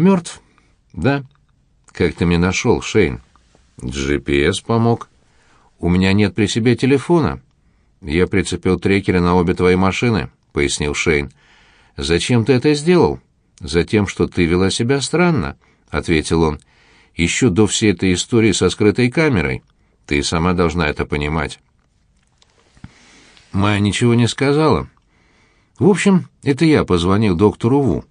Мертв? Да. Как ты меня нашел, Шейн? GPS помог. У меня нет при себе телефона. Я прицепил трекеры на обе твои машины, пояснил Шейн. Зачем ты это сделал? Затем, что ты вела себя странно, ответил он. Еще до всей этой истории со скрытой камерой. Ты сама должна это понимать. Майя ничего не сказала. В общем, это я позвонил доктору Ву.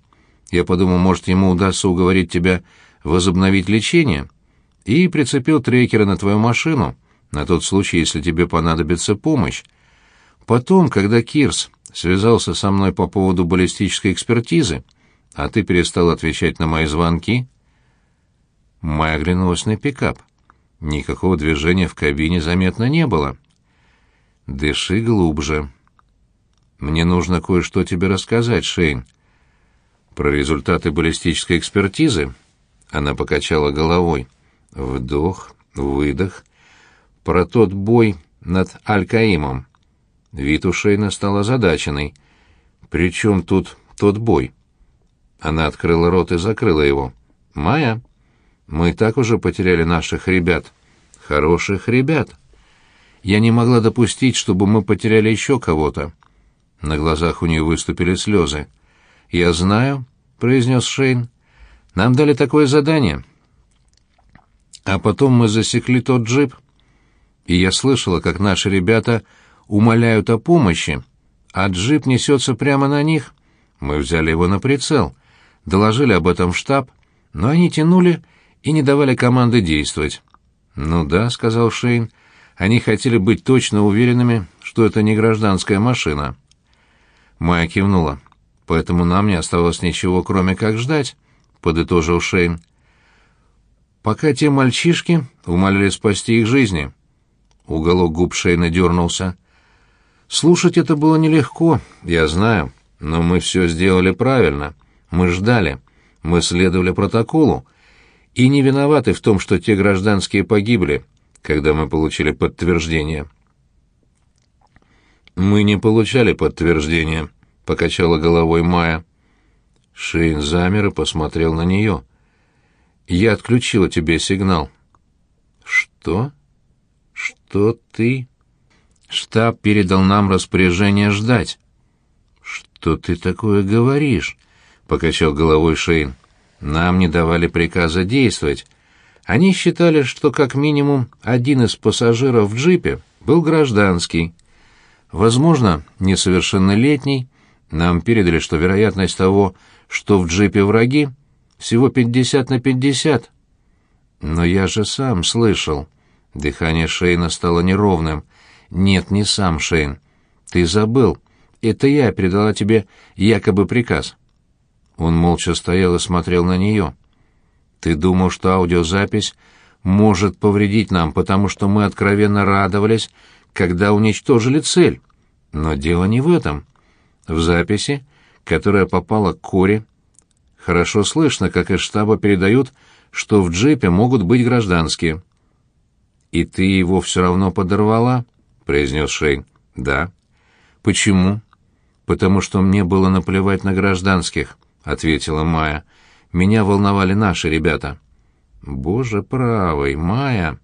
Я подумал, может, ему удастся уговорить тебя возобновить лечение, и прицепил трекеры на твою машину, на тот случай, если тебе понадобится помощь. Потом, когда Кирс связался со мной по поводу баллистической экспертизы, а ты перестал отвечать на мои звонки, Майя оглянулась на пикап. Никакого движения в кабине заметно не было. «Дыши глубже», мне нужно кое-что тебе рассказать, Шейн. Про результаты баллистической экспертизы? Она покачала головой. Вдох, выдох. Про тот бой над Аль-Каимом. Вид у Шейна стал озадаченный. «При чем тут тот бой?» Она открыла рот и закрыла его. «Майя, мы так уже потеряли наших ребят. Хороших ребят. Я не могла допустить, чтобы мы потеряли еще кого-то. На глазах у нее выступили слезы. «Я знаю», — произнес Шейн. «Нам дали такое задание». А потом мы засекли тот джип, и я слышала, как наши ребята умоляют о помощи, а джип несется прямо на них. Мы взяли его на прицел, доложили об этом в штаб, но они тянули и не давали команды действовать. «Ну да», — сказал Шейн, — «они хотели быть точно уверенными, что это не гражданская машина». Майя кивнула. «Поэтому нам не оставалось ничего, кроме как ждать», — подытожил Шейн. «Пока те мальчишки умоляли спасти их жизни». Уголок губ Шейна дернулся. «Слушать это было нелегко, я знаю, но мы все сделали правильно. Мы ждали, мы следовали протоколу, и не виноваты в том, что те гражданские погибли, когда мы получили подтверждение». «Мы не получали подтверждения», — покачала головой Майя. Шейн замер и посмотрел на нее. «Я отключила тебе сигнал». «Что? Что ты?» «Штаб передал нам распоряжение ждать». «Что ты такое говоришь?» — покачал головой Шейн. «Нам не давали приказа действовать. Они считали, что как минимум один из пассажиров в джипе был гражданский». Возможно, несовершеннолетний. Нам передали, что вероятность того, что в джипе враги, всего 50 на 50. Но я же сам слышал. Дыхание Шейна стало неровным. Нет, не сам Шейн. Ты забыл. Это я передала тебе якобы приказ. Он молча стоял и смотрел на нее. Ты думал, что аудиозапись может повредить нам, потому что мы откровенно радовались, когда уничтожили цель. Но дело не в этом. В записи, которая попала к Коре, хорошо слышно, как из штаба передают, что в джипе могут быть гражданские. «И ты его все равно подорвала?» — произнес Шейн. «Да». «Почему?» «Потому что мне было наплевать на гражданских», — ответила Майя. «Меня волновали наши ребята». «Боже правый, Майя!»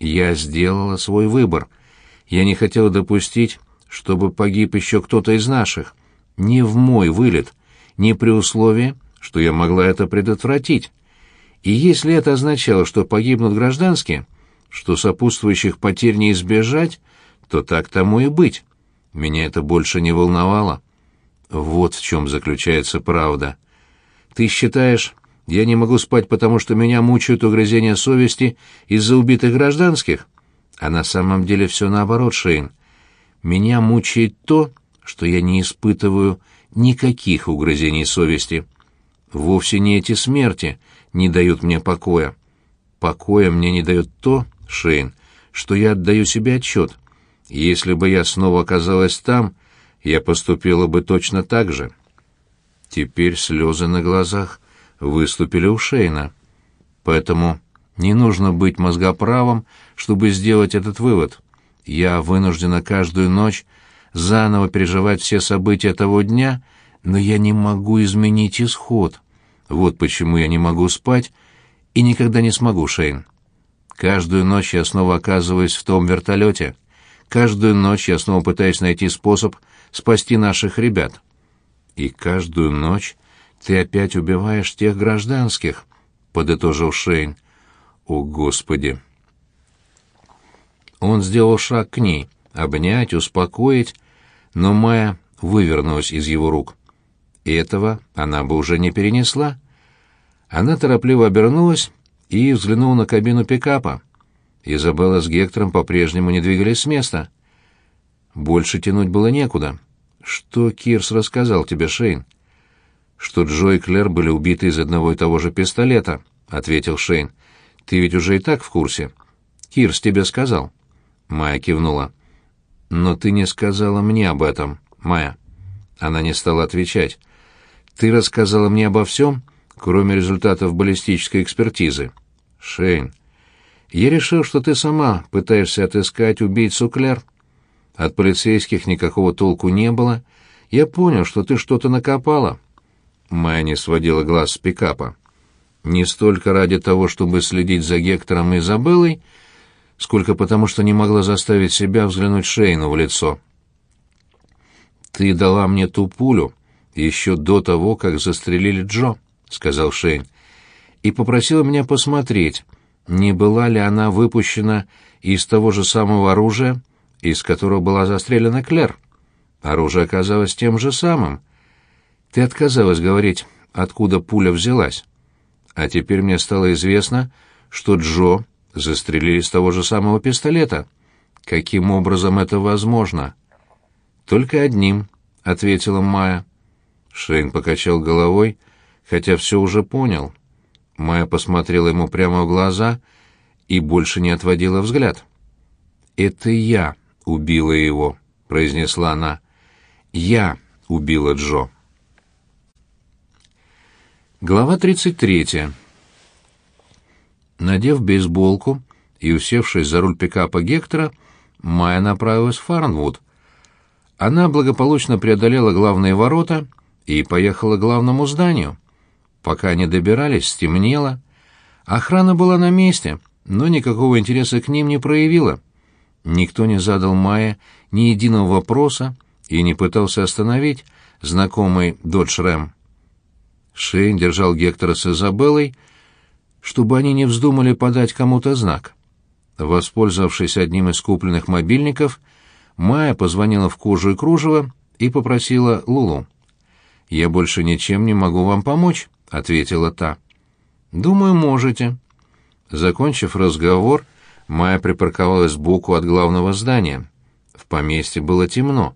«Я сделала свой выбор», — я не хотел допустить, чтобы погиб еще кто-то из наших. Не в мой вылет, не при условии, что я могла это предотвратить. И если это означало, что погибнут гражданские, что сопутствующих потерь не избежать, то так тому и быть. Меня это больше не волновало. Вот в чем заключается правда. Ты считаешь, я не могу спать, потому что меня мучают угрызения совести из-за убитых гражданских? А на самом деле все наоборот, Шейн. Меня мучает то, что я не испытываю никаких угрызений совести. Вовсе не эти смерти не дают мне покоя. Покоя мне не дает то, Шейн, что я отдаю себе отчет. Если бы я снова оказалась там, я поступила бы точно так же. Теперь слезы на глазах выступили у Шейна. Поэтому не нужно быть мозгоправым, чтобы сделать этот вывод. Я вынуждена каждую ночь заново переживать все события того дня, но я не могу изменить исход. Вот почему я не могу спать и никогда не смогу, Шейн. Каждую ночь я снова оказываюсь в том вертолете. Каждую ночь я снова пытаюсь найти способ спасти наших ребят. И каждую ночь ты опять убиваешь тех гражданских, — подытожил Шейн. О, Господи! Он сделал шаг к ней, обнять, успокоить, но Майя вывернулась из его рук. Этого она бы уже не перенесла. Она торопливо обернулась и взглянула на кабину пикапа. Изабелла с Гектором по-прежнему не двигались с места. Больше тянуть было некуда. «Что Кирс рассказал тебе, Шейн?» «Что Джо и Клэр были убиты из одного и того же пистолета», — ответил Шейн. «Ты ведь уже и так в курсе». «Кирс тебе сказал». Майя кивнула. «Но ты не сказала мне об этом, Майя». Она не стала отвечать. «Ты рассказала мне обо всем, кроме результатов баллистической экспертизы». «Шейн, я решил, что ты сама пытаешься отыскать убийцу Клэр. От полицейских никакого толку не было. Я понял, что ты что-то накопала. Майя не сводила глаз с пикапа. Не столько ради того, чтобы следить за Гектором и Изабеллой, сколько потому, что не могла заставить себя взглянуть Шейну в лицо. «Ты дала мне ту пулю еще до того, как застрелили Джо», — сказал Шейн, — «и попросила меня посмотреть, не была ли она выпущена из того же самого оружия, из которого была застрелена Клер. Оружие оказалось тем же самым. Ты отказалась говорить, откуда пуля взялась. А теперь мне стало известно, что Джо застрелили из того же самого пистолета. Каким образом это возможно? Только одним, ответила Майя. Шейн покачал головой, хотя все уже понял. Майя посмотрела ему прямо в глаза и больше не отводила взгляд. «Это я убила его», — произнесла она. «Я убила Джо». Глава 33. Надев бейсболку и усевшись за руль пикапа Гектора, Майя направилась в Фарнвуд. Она благополучно преодолела главные ворота и поехала к главному зданию. Пока они добирались, стемнело. Охрана была на месте, но никакого интереса к ним не проявила. Никто не задал Майе ни единого вопроса и не пытался остановить знакомый Додж Рэм. Шейн держал Гектора с Изабеллой, чтобы они не вздумали подать кому-то знак. Воспользовавшись одним из купленных мобильников, Майя позвонила в кожу и кружево и попросила Лулу. «Я больше ничем не могу вам помочь ответила та. Думаю, можете. Закончив разговор, Майя припарковалась сбоку от главного здания. В поместье было темно.